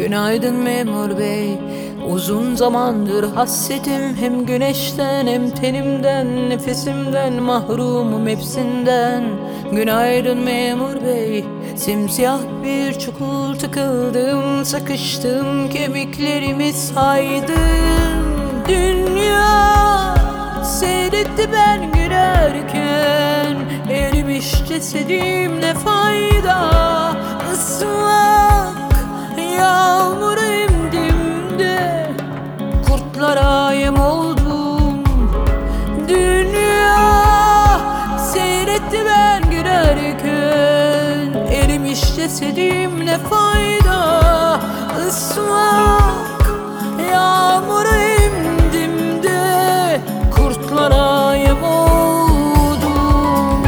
Günaydın memur bey. Uzun zamandır hassetim hem güneşten hem tenimden Nefesimden mahrumum hepsinden. Günaydın memur bey. Simsiyah bir çukur tıkıldım Sıkıştım kemiklerimi saydım. Dünya seyretti ben girerken Erimiş cesedim ne fayda Kurtlara yem oldum. Dünya seyretti ben girerken Erimiş cesedim ne fayda? Islak yağmura emdim de Kurtlara yem oldum.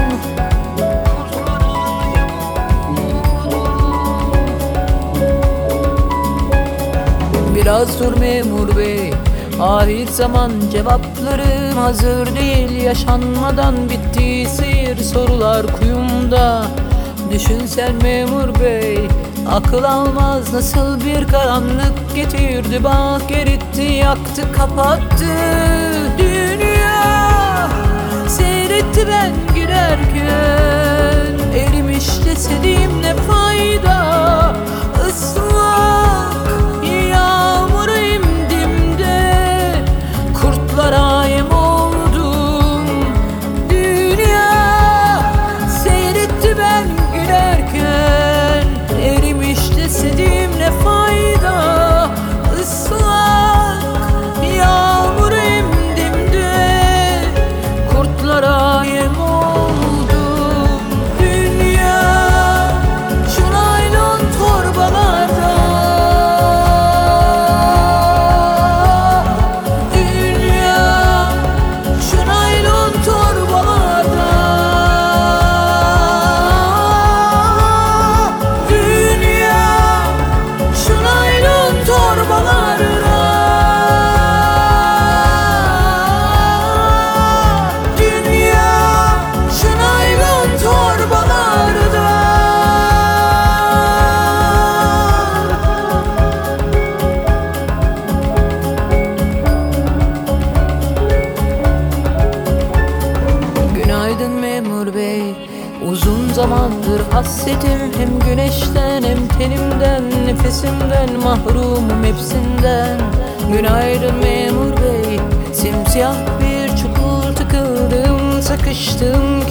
Biraz dur memur bey Ahir zaman cevaplarım hazır değil. Yaşanmadan bitti seyir sorular kuyumda. Düşün sen memur bey Akıl almaz. Nasıl bir karanlık getirdi? Bak eritti yaktı kapattı Dünya. Seyretti ben girerken Erimiş cesedim ne fayda Uzun zamandır hassetim hem güneşten hem tenimden Nefesimden mahrumum hepsinden. Günaydın memur bey Simsiyah bir çukur tıkıldım kemiklerimi saydım